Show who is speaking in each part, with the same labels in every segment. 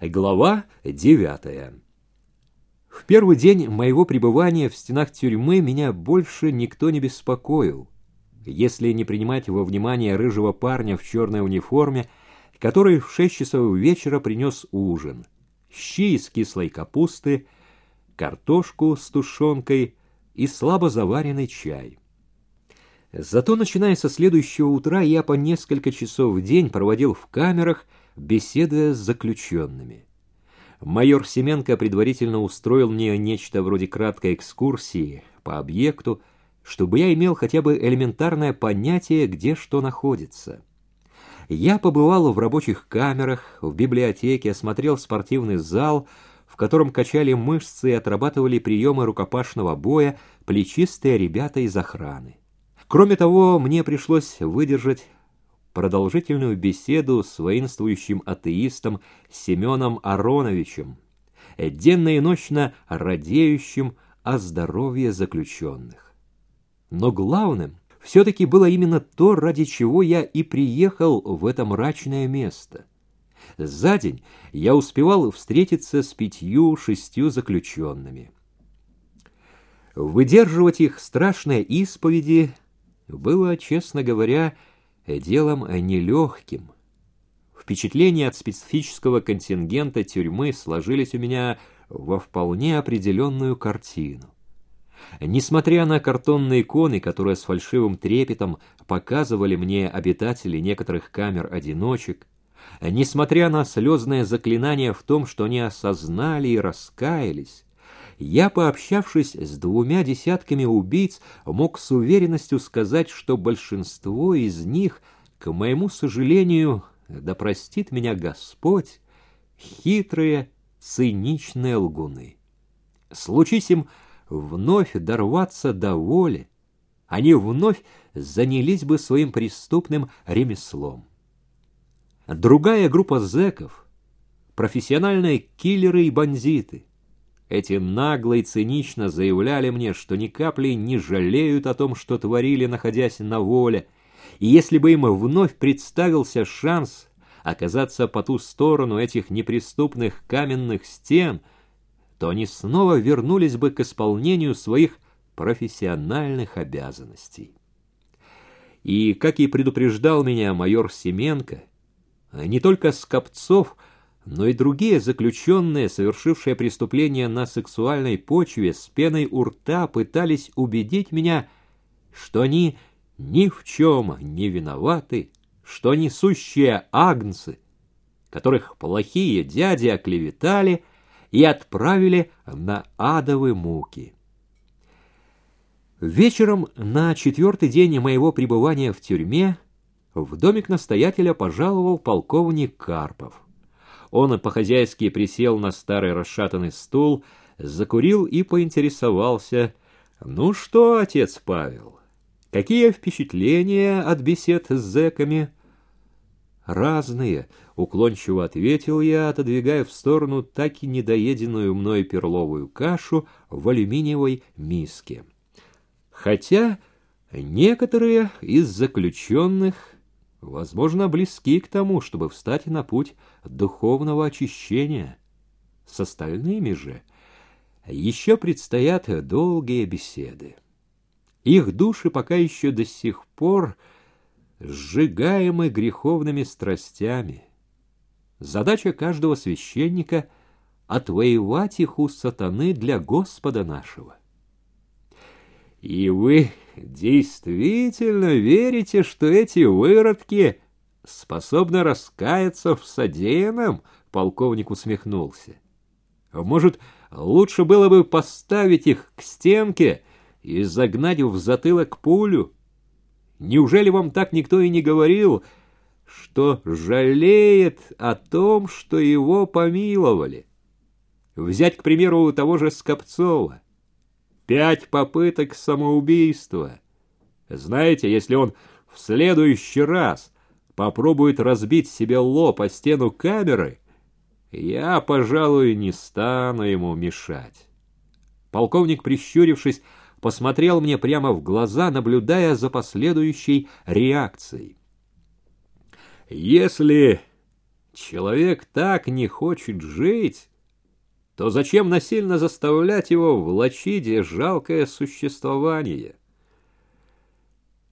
Speaker 1: Глава девятая. В первый день моего пребывания в стенах тюрьмы меня больше никто не беспокоил, если не принимать во внимание рыжего парня в черной униформе, который в шесть часов вечера принес ужин, щи из кислой капусты, картошку с тушенкой и слабо заваренный чай. Зато, начиная со следующего утра, я по несколько часов в день проводил в камерах, беседуя с заключенными. Майор Семенко предварительно устроил мне нечто вроде краткой экскурсии по объекту, чтобы я имел хотя бы элементарное понятие, где что находится. Я побывал в рабочих камерах, в библиотеке, осмотрел спортивный зал, в котором качали мышцы и отрабатывали приемы рукопашного боя плечистые ребята из охраны. Кроме того, мне пришлось выдержать продолжительную беседу с воинствующим атеистом Семеном Ароновичем, денно и ночно радеющим о здоровье заключенных. Но главным все-таки было именно то, ради чего я и приехал в это мрачное место. За день я успевал встретиться с пятью-шестью заключенными. Выдерживать их страшные исповеди было, честно говоря, делом нелегким. Впечатления от специфического контингента тюрьмы сложились у меня во вполне определенную картину. Несмотря на картонные иконы, которые с фальшивым трепетом показывали мне обитатели некоторых камер-одиночек, несмотря на слезное заклинание в том, что они осознали и раскаялись, я, пообщавшись с двумя десятками убийц, мог с уверенностью сказать, что большинство из них, к моему сожалению, да простит меня Господь, хитрые, циничные лгуны. Случись им вновь дорваться до воли, они вновь занялись бы своим преступным ремеслом. Другая группа зэков — профессиональные киллеры и бандиты — эти нагло и цинично заявляли мне, что ни капли не жалеют о том, что творили, находясь на воле, и если бы им вновь представился шанс оказаться по ту сторону этих неприступных каменных стен, то они снова вернулись бы к исполнению своих профессиональных обязанностей. И, как и предупреждал меня майор Семенко, не только Скопцов — но и другие заключенные, совершившие преступления на сексуальной почве, с пеной у рта пытались убедить меня, что они ни в чем не виноваты, что они сущие агнцы, которых плохие дяди оклеветали и отправили на адовые муки. Вечером на четвертый день моего пребывания в тюрьме в домик настоятеля пожаловал полковник Карпов. Он по-хозяйски присел на старый расшатанный стул, закурил и поинтересовался. «Ну что, отец Павел, какие впечатления от бесед с зэками?» «Разные», — уклончиво ответил я, отодвигая в сторону так и недоеденную мной перловую кашу в алюминиевой миске. «Хотя некоторые из заключенных возможно, близки к тому, чтобы встать на путь духовного очищения. С остальными же еще предстоят долгие беседы. Их души пока еще до сих пор сжигаемы греховными страстями. Задача каждого священника — отвоевать их у сатаны для Господа нашего. И вы действительно верите, что эти выродки способны раскаяться в содеянном? Полковник усмехнулся. Может, лучше было бы поставить их к стенке и загнать в затылок пулю? Неужели вам так никто и не говорил, что жалеет о том, что его помиловали? Взять, к примеру, того же Скопцова. Пять попыток самоубийства. Знаете, если он в следующий раз попробует разбить себе лоб о стену камеры, я, пожалуй, не стану ему мешать. Полковник, прищурившись, посмотрел мне прямо в глаза, наблюдая за последующей реакцией. Если человек так не хочет жить, то зачем насильно заставлять его влачить жалкое существование?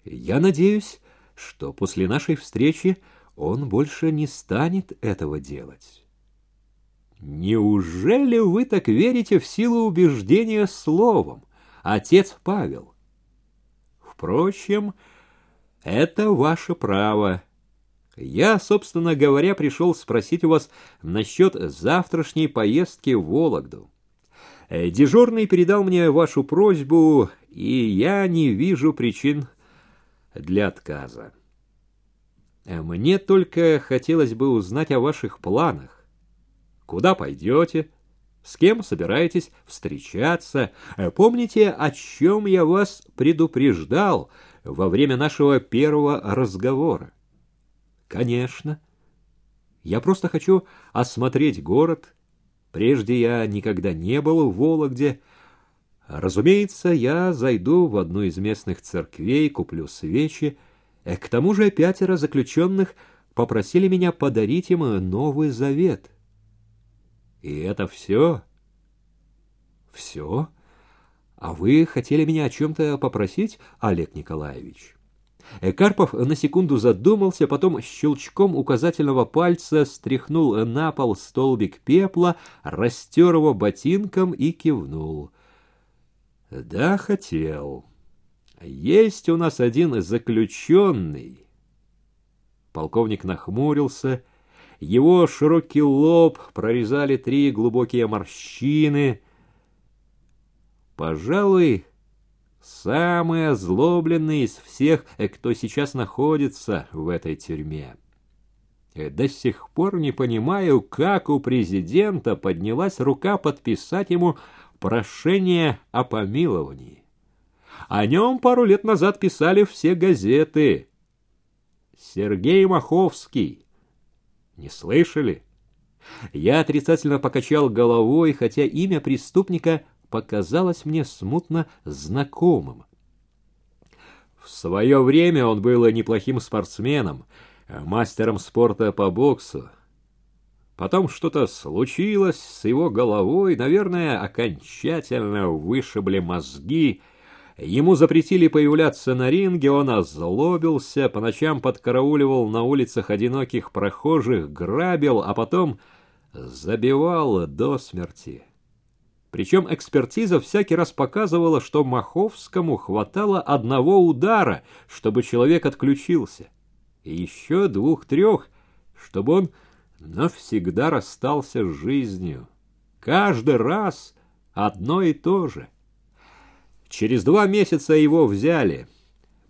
Speaker 1: Я надеюсь, что после нашей встречи он больше не станет этого делать. Неужели вы так верите в силу убеждения словом, отец Павел? Впрочем, это ваше право. Я, собственно говоря, пришел спросить у вас насчет завтрашней поездки в Вологду. Э, дежурный передал мне вашу просьбу, и я не вижу причин для отказа. Э, мне только хотелось бы узнать о ваших планах. Куда пойдете? С кем собираетесь встречаться? Э, помните, о чем я вас предупреждал во время нашего первого разговора? Конечно. Я просто хочу осмотреть город. Прежде я никогда не был в Вологде. Разумеется, я зайду в одну из местных церквей, куплю свечи. Э, к тому же пятеро заключенных попросили меня подарить им Новый Завет. И это все? Все? А вы хотели меня о чем-то попросить, Олег Николаевич? Карпов на секунду задумался, потом щелчком указательного пальца стряхнул на пол столбик пепла, растер его ботинком и кивнул. «Да, хотел. Есть у нас один заключенный». Полковник нахмурился. Его широкий лоб прорезали три глубокие морщины. Пожалуй, самый озлобленный из всех, э, кто сейчас находится в этой тюрьме. Э, до сих пор не понимаю, как у президента поднялась рука подписать ему прошение о помиловании. О нем пару лет назад писали все газеты. Сергей Маховский. Не слышали? Я отрицательно покачал головой, хотя имя преступника показалось мне смутно знакомым. В свое время он был неплохим спортсменом, мастером спорта по боксу. Потом что-то случилось с его головой, наверное, окончательно вышибли мозги. Ему запретили появляться на ринге, он озлобился, по ночам подкарауливал на улицах одиноких прохожих, грабил, а потом забивал до смерти. Причем экспертиза всякий раз показывала, что Маховскому хватало одного удара, чтобы человек отключился, и еще двух-трех, чтобы он навсегда расстался с жизнью. Каждый раз одно и то же. Через два месяца его взяли.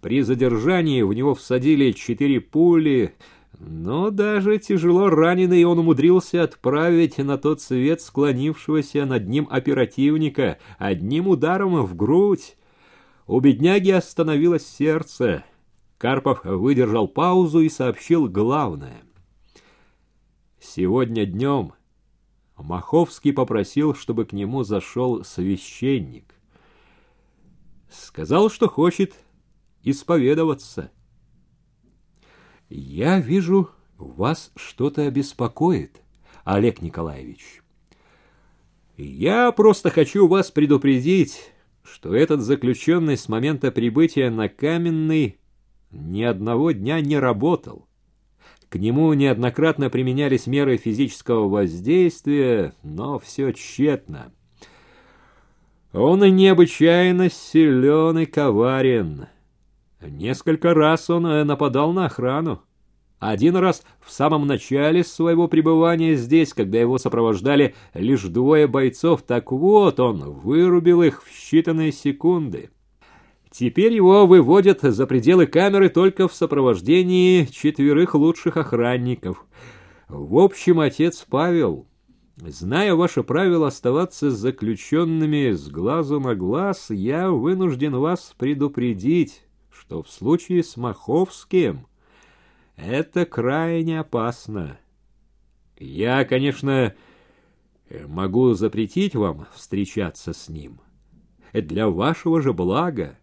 Speaker 1: При задержании в него всадили четыре пули, но даже тяжело раненый он умудрился отправить на тот свет склонившегося над ним оперативника одним ударом в грудь. У бедняги остановилось сердце. Карпов выдержал паузу и сообщил главное. Сегодня днем Маховский попросил, чтобы к нему зашел священник. Сказал, что хочет исповедоваться. Я вижу, вас что-то беспокоит, Олег Николаевич. Я просто хочу вас предупредить, что этот заключенный с момента прибытия на Каменный ни одного дня не работал. К нему неоднократно применялись меры физического воздействия, но все тщетно. Он и необычайно силен и коварен. Несколько раз он э, нападал на охрану. Один раз в самом начале своего пребывания здесь, когда его сопровождали лишь двое бойцов, так вот он вырубил их в считанные секунды. Теперь его выводят за пределы камеры только в сопровождении четверых лучших охранников. В общем, отец Павел, зная ваше правило оставаться заключенными с глазу на глаз, я вынужден вас предупредить что в случае с Маховским это крайне опасно. Я, конечно, могу запретить вам встречаться с ним. Для вашего же блага.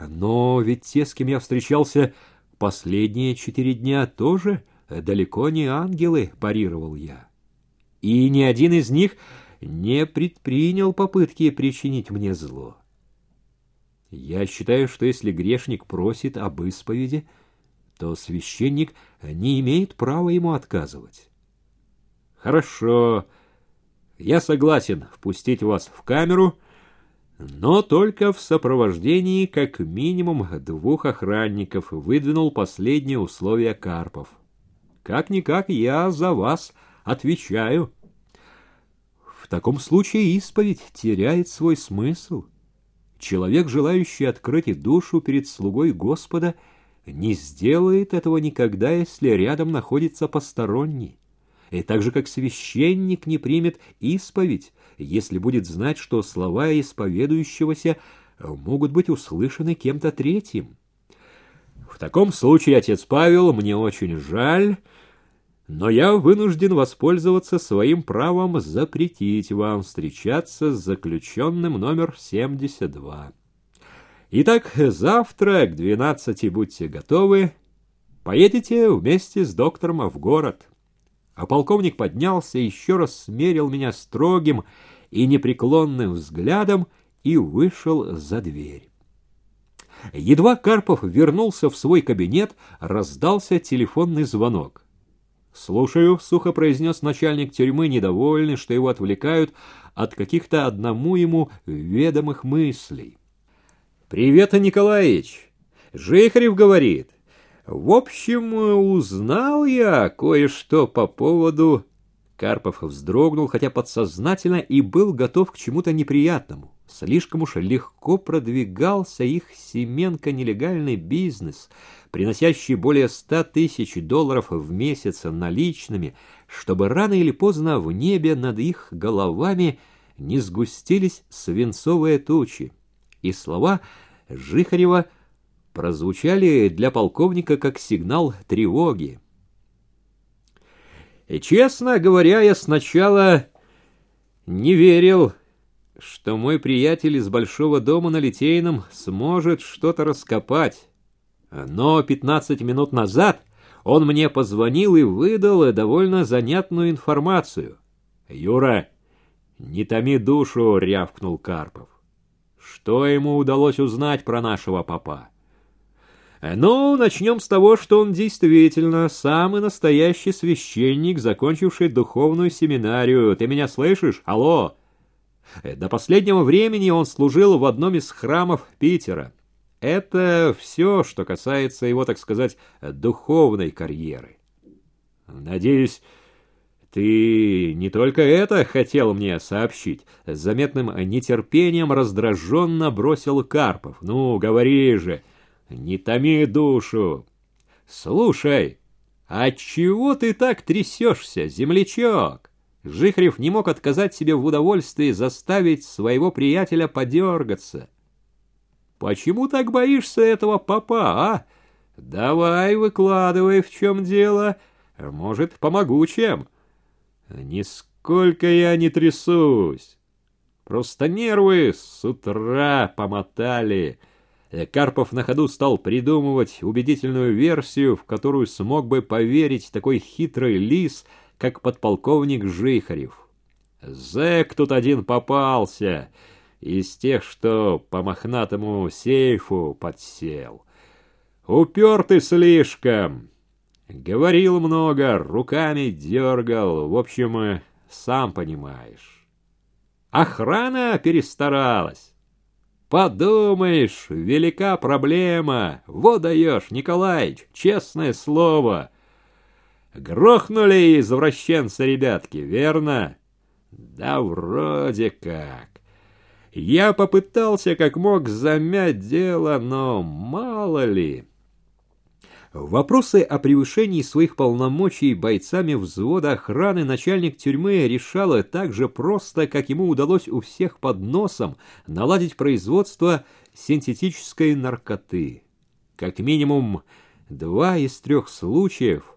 Speaker 1: Но ведь те, с кем я встречался последние четыре дня, тоже далеко не ангелы, парировал я. И ни один из них не предпринял попытки причинить мне зло. Я считаю, что если грешник просит об исповеди, то священник не имеет права ему отказывать. Хорошо, я согласен впустить вас в камеру, но только в сопровождении как минимум двух охранников выдвинул последнее условие Карпов. Как-никак я за вас отвечаю. В таком случае исповедь теряет свой смысл. Человек, желающий открыть душу перед слугой Господа, не сделает этого никогда, если рядом находится посторонний. И так же, как священник не примет исповедь, если будет знать, что слова исповедующегося могут быть услышаны кем-то третьим. В таком случае, отец Павел, мне очень жаль, но я вынужден воспользоваться своим правом запретить вам встречаться с заключенным номер 72. Итак, завтра к 12 будьте готовы. Поедете вместе с доктором в город. А полковник поднялся, еще раз смерил меня строгим и непреклонным взглядом и вышел за дверь. Едва Карпов вернулся в свой кабинет, раздался телефонный звонок. «Слушаю», — сухо произнес начальник тюрьмы, недовольный, что его отвлекают от каких-то одному ему ведомых мыслей. «Привет, Николаевич! Жихарев говорит. В общем, узнал я кое-что по поводу...» Карпов вздрогнул, хотя подсознательно и был готов к чему-то неприятному. Слишком уж легко продвигался их Семенко нелегальный бизнес — приносящий более ста тысяч долларов в месяц наличными, чтобы рано или поздно в небе над их головами не сгустились свинцовые тучи. И слова Жихарева прозвучали для полковника как сигнал тревоги. И, честно говоря, я сначала не верил, что мой приятель из Большого дома на Литейном сможет что-то раскопать. Но пятнадцать минут назад он мне позвонил и выдал довольно занятную информацию. «Юра, не томи душу!» — рявкнул Карпов. «Что ему удалось узнать про нашего папа?» «Ну, начнем с того, что он действительно самый настоящий священник, закончивший духовную семинарию. Ты меня слышишь? Алло!» До последнего времени он служил в одном из храмов Питера. Это все, что касается его, так сказать, духовной карьеры. Надеюсь, ты не только это хотел мне сообщить. С заметным нетерпением раздраженно бросил Карпов. Ну, говори же, не томи душу. Слушай, а чего ты так трясешься, землячок? Жихрев не мог отказать себе в удовольствии заставить своего приятеля подергаться. Почему так боишься этого папа, а? Давай, выкладывай, в чем дело. Может, помогу чем? Нисколько я не трясусь. Просто нервы с утра помотали. Карпов на ходу стал придумывать убедительную версию, в которую смог бы поверить такой хитрый лис, как подполковник Жихарев. Зэк тут один попался — из тех, что по мохнатому сейфу подсел. Упертый слишком. Говорил много, руками дергал. В общем, сам понимаешь. Охрана перестаралась. Подумаешь, велика проблема. Вот даешь, Николаич, честное слово. Грохнули извращенцы ребятки, верно? Да вроде как. Я попытался как мог замять дело, но мало ли... Вопросы о превышении своих полномочий бойцами взвода охраны начальник тюрьмы решал так же просто, как ему удалось у всех под носом наладить производство синтетической наркоты. Как минимум два из трех случаев,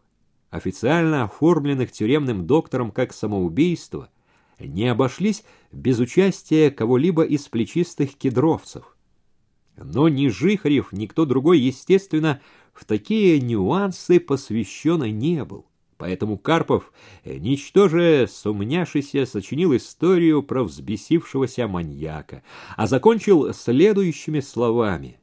Speaker 1: официально оформленных тюремным доктором как самоубийство, не обошлись без участия кого-либо из плечистых кедровцев. Но ни Жихарев, ни кто другой, естественно, в такие нюансы посвящен не был. Поэтому Карпов, ничтоже сумняшися, сочинил историю про взбесившегося маньяка, а закончил следующими словами —